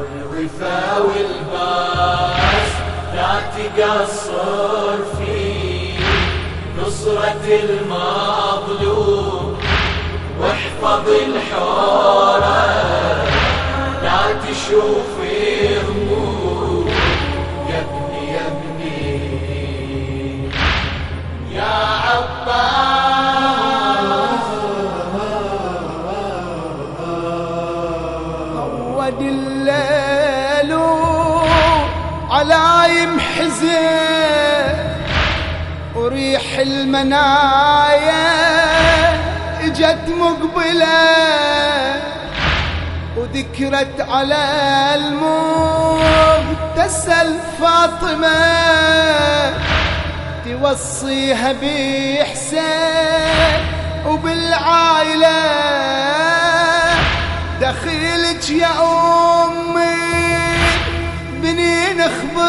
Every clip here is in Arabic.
يا ابو الوفا والباس لا تقصر في نصرة المظلوم. واحفظ الحورة لا تشوف على يمحزن وريح المنايا إجت مقبلة وذكرت على المغتسل فاطمه توصيها بحسين وبالعائلة دخيلك يا امي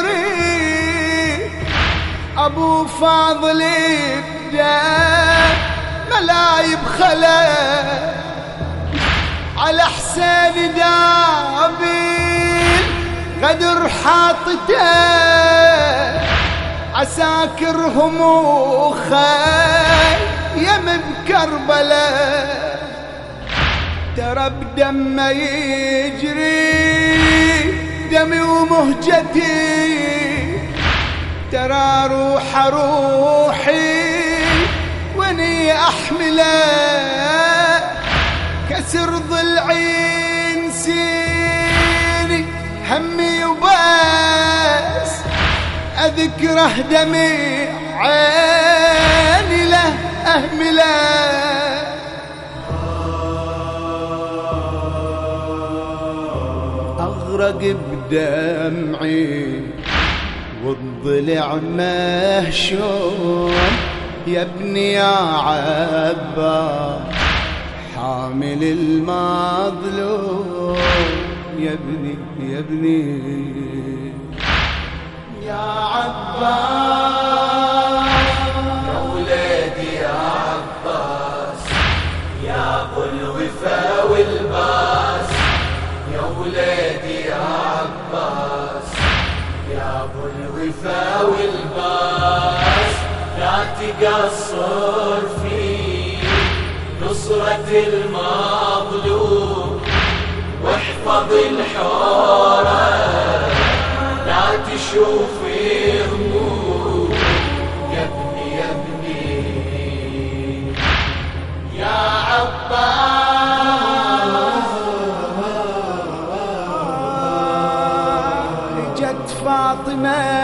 اخبري أبو فاضل ابدا ملايب خلا على حسين دابل غدر حاطته عساكرهم وخيم بكربلاء ترى بدمه يجري. دمي ومهجتي ترى روح روحي وإني أحمله كسر ضلعي نسيني همي وبس أذكره دمي عيني له أهمله. أغرق بدمعي والضلع مهشوم يا ابني يا عباس حامل المظلوم. يا ابني يا ابني. يا عباس لا تقصر في نصرة المظلوم. واحفظ الحورة لا تشوف هموم يا ابني. يا عباس. جت فاطمة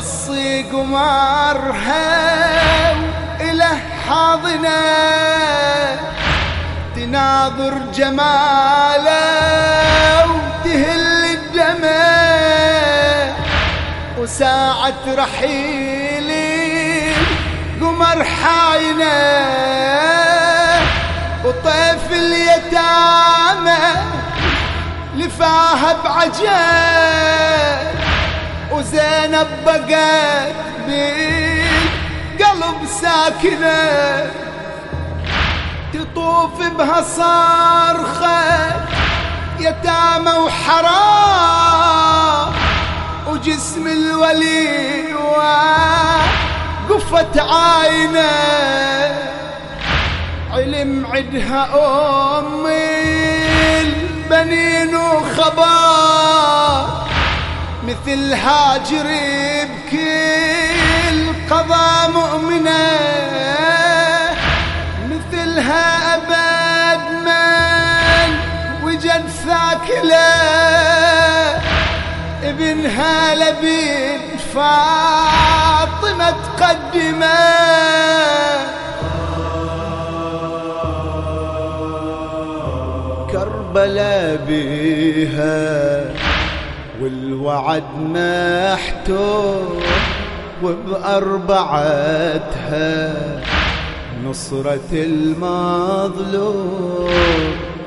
توصي قمرها إله حاضنة. تناظر جماله وتهل الدمع وساعة رحيلي قمر حاينة. وطيف اليتامى لفاها بعجل وزينب بقت بالقلب ساكنة تطوف بها صارخة يتامى وحرام وجسم الولي وقفت عاينة علم عدها أمي. البنين وخبر مثل هاجر بكل قضاء مؤمنة مثلها أبد من وجد ثاكلة ابنها لبن فاطمة تقدمة. كربلا بيها والوعد محتوم وبأربعتها نصرة المظلوم.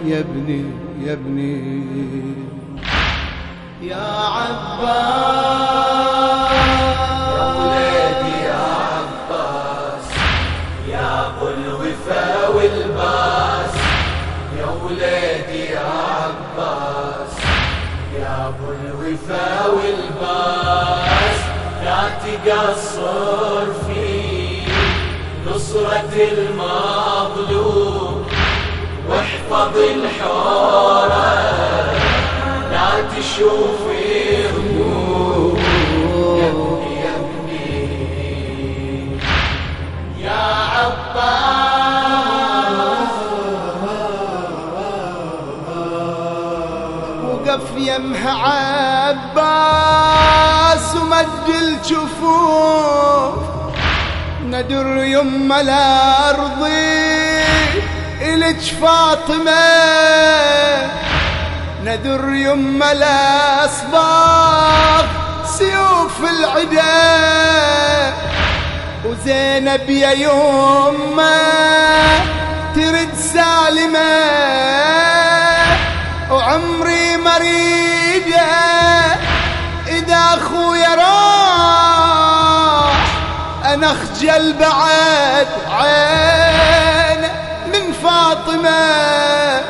يا ابني يا ابني. يا عباس. ولادي يا عباس يا ابو الوفا والباس. يا ولادي يا عباس. يا أبو الوفا والباس لا تقصر في نصرة المظلوم واحفظ الحورة وقف يمها عباس ومد الجفوف. ندر يم الأرض الك فاطمة. ندر يم الاصباغ سيوف العدا. وزينب يا يمه ترد سالمة. وعمري مريدة إذا أخويا راح. أنا أخجل بعد عين من فاطمة.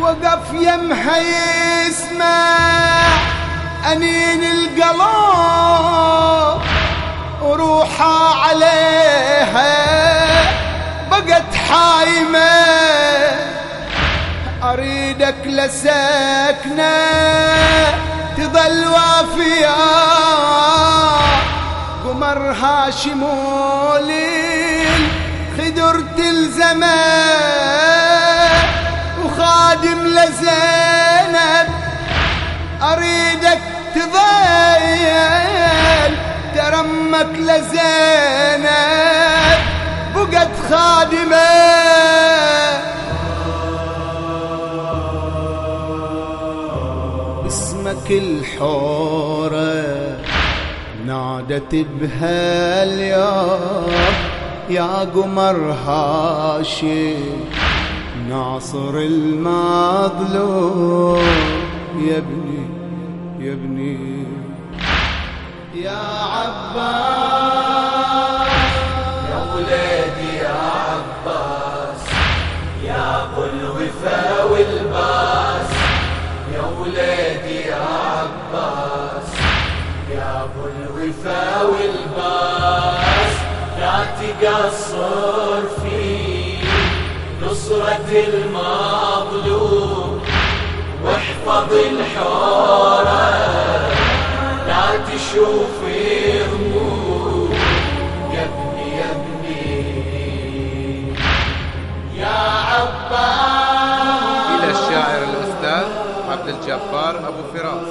وقف يمها يسمع. أنين القلب أريدك لسكنة تظل وافية. قمر هاشم خدر تلزمه وخادم لزينب. أريدك نادت بها اليوم يا قمر هاشم ناصر المظلوم يا ابني يا ابني. يا عباس. لا تقصر في نصرة المظلوم. واحفظ الحورة لا تشوف هموم يا ابني يا ابني. يا عباس. إلى الشاعر الأستاذ عبد الجبار أبو فراس